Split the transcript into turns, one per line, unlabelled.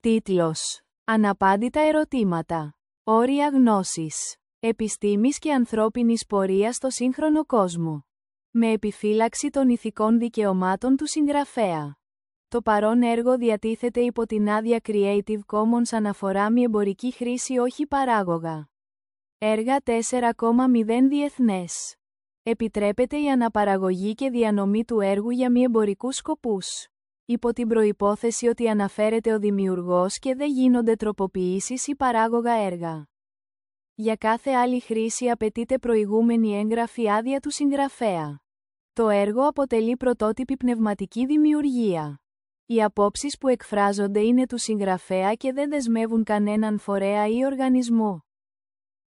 Τίτλος. Αναπάντητα ερωτήματα. Όρια γνώσης. Επιστήμης και ανθρώπινης πορείας στο σύγχρονο κόσμο. Με επιφύλαξη των ηθικών δικαιωμάτων του συγγραφέα. Το παρόν έργο διατίθεται υπό την άδεια Creative Commons αναφορά μη εμπορική χρήση όχι παράγωγα. Έργα 4,0 διεθνές. Επιτρέπεται η αναπαραγωγή και διανομή του έργου για μη εμπορικούς σκοπούς. Υπό την προϋπόθεση ότι αναφέρεται ο δημιουργός και δεν γίνονται τροποποιήσεις ή παράγωγα έργα. Για κάθε άλλη χρήση απαιτείται προηγούμενη έγγραφη άδεια του συγγραφέα. Το έργο αποτελεί πρωτότυπη πνευματική δημιουργία. Οι απόψεις που εκφράζονται είναι του συγγραφέα και δεν δεσμεύουν κανέναν φορέα ή οργανισμό.